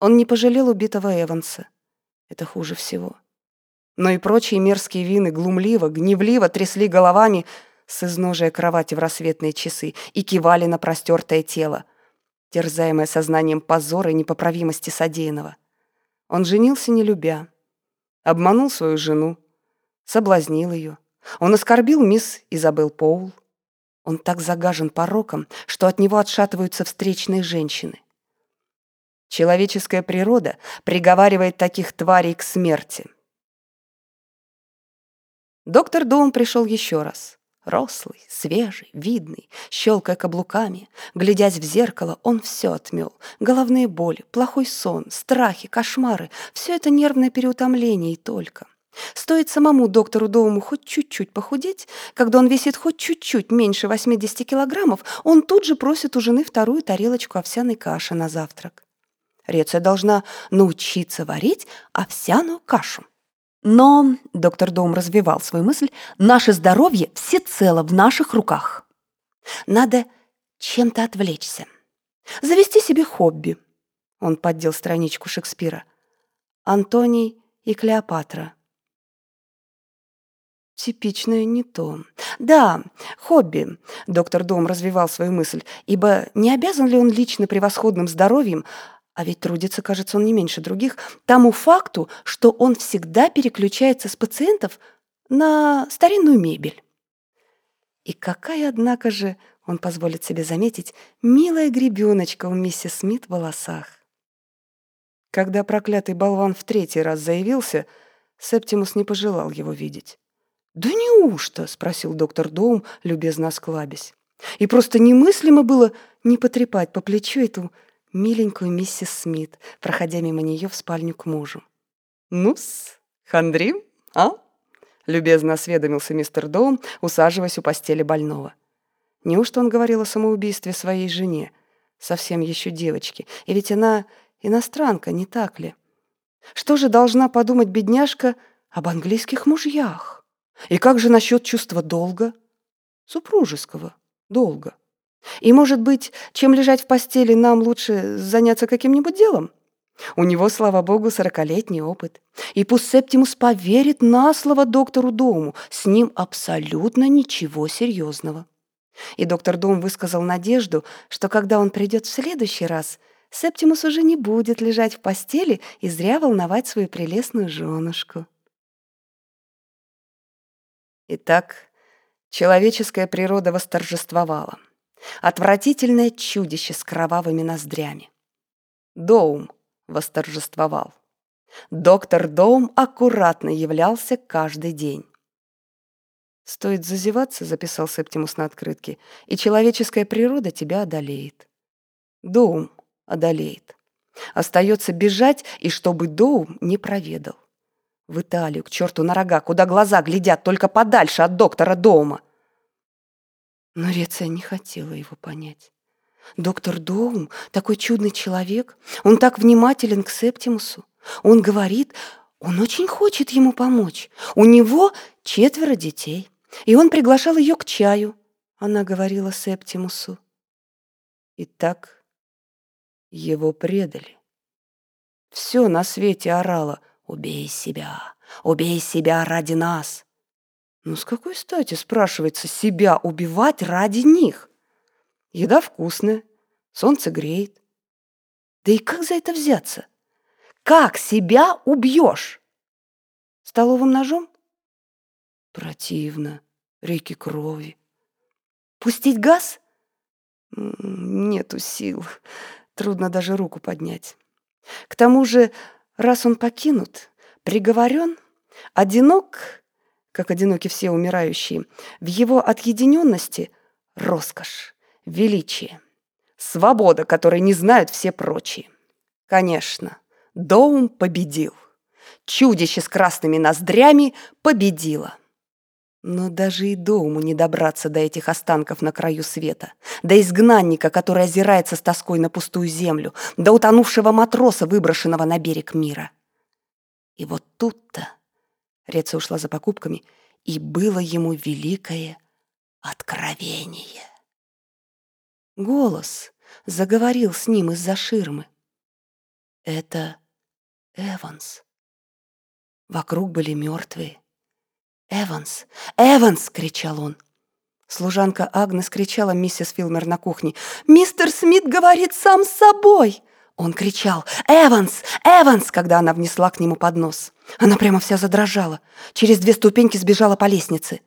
Он не пожалел убитого Эванса. Это хуже всего. Но и прочие мерзкие вины глумливо, гневливо трясли головами с изножия кровати в рассветные часы и кивали на простертое тело, терзаемое сознанием позора и непоправимости содеянного. Он женился не любя, обманул свою жену, соблазнил ее. Он оскорбил мисс Изабел Поул. Он так загажен пороком, что от него отшатываются встречные женщины. Человеческая природа приговаривает таких тварей к смерти. Доктор Доум пришел еще раз. Рослый, свежий, видный, щелкая каблуками, глядясь в зеркало, он все отмел. Головные боли, плохой сон, страхи, кошмары — все это нервное переутомление и только. Стоит самому доктору Доуму хоть чуть-чуть похудеть, когда он весит хоть чуть-чуть меньше 80 килограммов, он тут же просит у жены вторую тарелочку овсяной каши на завтрак. Реция должна научиться варить овсяную кашу. Но, доктор Дом развивал свою мысль, наше здоровье всецело в наших руках. Надо чем-то отвлечься. Завести себе хобби. Он поддел страничку Шекспира. Антоний и Клеопатра. Типичное не то. Да, хобби. Доктор Дом развивал свою мысль, ибо не обязан ли он лично превосходным здоровьем а ведь трудится, кажется, он не меньше других, тому факту, что он всегда переключается с пациентов на старинную мебель. И какая, однако же, он позволит себе заметить, милая гребеночка у миссис Смит в волосах. Когда проклятый болван в третий раз заявился, Септимус не пожелал его видеть. «Да неужто?» — спросил доктор Доум, любезно осклабясь. И просто немыслимо было не потрепать по плечу эту миленькую миссис Смит, проходя мимо нее в спальню к мужу. «Ну-с, хандрим, а?» — любезно осведомился мистер Доун, усаживаясь у постели больного. Неужто он говорил о самоубийстве своей жене, совсем еще девочки, и ведь она иностранка, не так ли? Что же должна подумать бедняжка об английских мужьях? И как же насчет чувства долга? Супружеского долга. И, может быть, чем лежать в постели, нам лучше заняться каким-нибудь делом? У него, слава богу, сорокалетний опыт. И пусть Септимус поверит на слово доктору Дому, с ним абсолютно ничего серьезного. И доктор Дом высказал надежду, что когда он придет в следующий раз, Септимус уже не будет лежать в постели и зря волновать свою прелестную женушку. Итак, человеческая природа восторжествовала. Отвратительное чудище с кровавыми ноздрями. Доум восторжествовал. Доктор Доум аккуратно являлся каждый день. «Стоит зазеваться», — записал Септимус на открытке, «и человеческая природа тебя одолеет». Доум одолеет. Остается бежать, и чтобы Доум не проведал. В Италию, к черту на рога, куда глаза глядят, только подальше от доктора Доума. Но Реция не хотела его понять. Доктор Доум такой чудный человек, он так внимателен к Септимусу. Он говорит, он очень хочет ему помочь. У него четверо детей, и он приглашал ее к чаю. Она говорила Септимусу. И так его предали. Все на свете орало «Убей себя! Убей себя ради нас!» Ну с какой стати, спрашивается, себя убивать ради них? Еда вкусная, солнце греет. Да и как за это взяться? Как себя убьешь? Столовым ножом? Противно, реки крови. Пустить газ? Нету сил, трудно даже руку поднять. К тому же, раз он покинут, приговорен, одинок как одиноки все умирающие, в его отъединенности роскошь, величие, свобода, которой не знают все прочие. Конечно, Доум победил. Чудище с красными ноздрями победило. Но даже и Доуму не добраться до этих останков на краю света, до изгнанника, который озирается с тоской на пустую землю, до утонувшего матроса, выброшенного на берег мира. И вот тут-то Реца ушла за покупками, и было ему великое откровение. Голос заговорил с ним из-за ширмы. Это Эванс. Вокруг были мертвые. «Эванс! Эванс!» — кричал он. Служанка Агнес кричала миссис Филмер на кухне. «Мистер Смит говорит сам с собой!» Он кричал «Эванс! Эванс!», когда она внесла к нему поднос. Она прямо вся задрожала. Через две ступеньки сбежала по лестнице.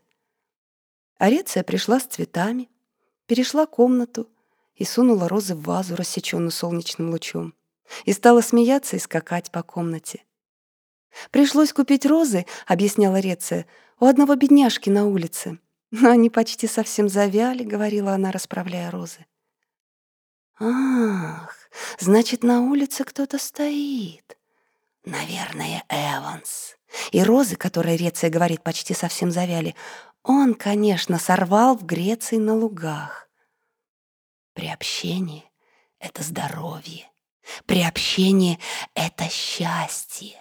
Ареция пришла с цветами, перешла комнату и сунула розы в вазу, рассеченную солнечным лучом, и стала смеяться и скакать по комнате. «Пришлось купить розы», — объясняла Реция, «у одного бедняжки на улице. Но они почти совсем завяли», — говорила она, расправляя розы. «Ах, значит, на улице кто-то стоит. Наверное, Эванс. И розы, которые Реция говорит, почти совсем завяли, он, конечно, сорвал в Греции на лугах. Приобщение — это здоровье. Приобщение — это счастье.